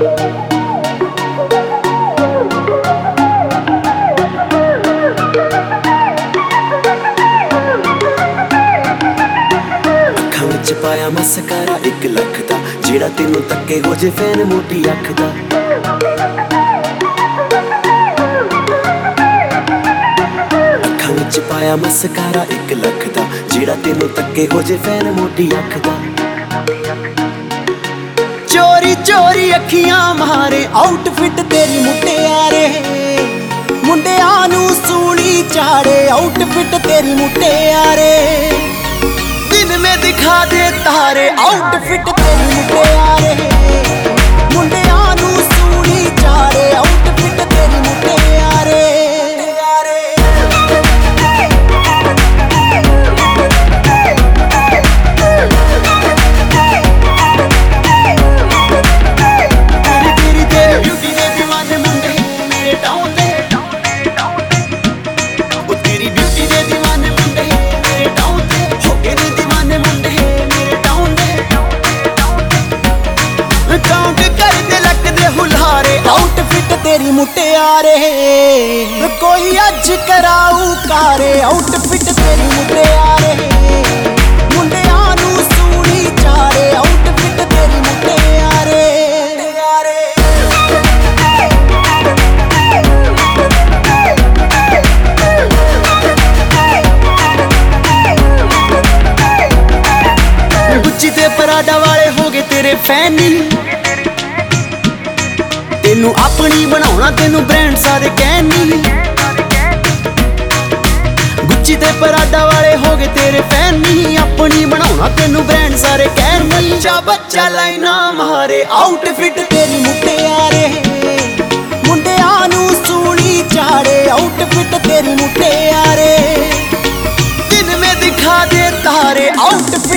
ਅੱਖਾਂ ਵਿੱਚ ਪਾਇਆ ਮਸਕਾਰਾ 1 ਲੱਖ ਦਾ, ਜਿਹੜਾ ਤੈਨੂੰ ਤੱਕੇ ਹੋ ਜੇ ਫੈਨ ਮੋਟੀ ਅੱਖ ਦਾ ਅੱਖਾਂ ਵਿੱਚ ਪਾਇਆ ਮਸਕਾਰਾ 1 ਲੱਖ ਦਾ, ਜਿਹੜਾ ਤੈਨੂੰ ਤੱਕੇ ਹੋ ਜੇ ਫੈਨ ਮੋਟੀ ਅੱਖ ਦਾ ਚੋਰੀ ਚੋਰੀ ਅੱਖੀਆਂ ਮਾਰੇ ਆਊਟਫਿਟ ਤੇਰੀ ਮੁਟਿਆਰੇ ਮੁੰਡਿਆਂ ਨੂੰ ਸੂਲੀ ਚਾੜੇ ਆਊਟਫਿਟ ਤੇਰੀ ਮੁਟਿਆਰੇ ਦਿਨ ਮੇ ਦਿਖਾ ਦੇ ਤਾਰੇ ਆਊਟਫਿਟ ਤੇਰੀ ਮੁਟਿਆਰੇ ਆਊਟਫਿਟ ਤੇਰੀ ਮੁਟਿਆਰੇ ਕੋਈ ਅੱਜ ਕਰਾਊ ਕਾਰੇ ਆਊਟਫਿਟ ਤੇਰੀ ਮੁਟਿਆਰੇ ਮੁੰਡਿਆਂ ਨੂੰ ਸੂਲੀ ਚਾਰੇ ਆਊਟਫਿਟ ਤੇਰੀ ਮੁਟਿਆਰੇ ਗੁੱਚੀ ਤੇ ਪਰਾਡਾ ਵਾਲੇ ਹੋ ਗਏ ਤੇਰੇ ਫੈਨ। ਨੀ ਤੈਨੂੰ ਆਪਣੀ ਬਣਾਉਣਾ, ਤੈਨੂੰ ਬ੍ਰਾਂਡ ਸਾਰੇ ਕਹਿਣ ਗੁੱਚੀ ਤੇ ਪਰਾਡਾ ਵਾਲੇ ਹੋਗੇ ਤੇਰੇ ਫੈਨ ਨੀ। ਆਪਣੀ ਬਣਾਉਣਾ, ਤੈਨੂੰ ਬ੍ਰਾਂਡ ਸਾਰੇ ਕਹਿਣ ਨੀ। ਬੱਚਾ ਲਾਈਨਾ ਮਾਰੇ ਆਊਟਫਿਟ ਤੇਰੀ ਮੁਟਿਆਰੇ ਮੁੰਡਿਆਂ ਨੂੰ ਸੂਲੀ ਚਾੜੇ ਆਊਟਫਿਟ ਤੇਰੀ ਮੁਟਿਆਰੇ ਦਿਨ ਮੇ ਦਿਖਾ ਦੇ ਤਾਰੇ ਆਊਟਫਿਟ ਤੇਰੀ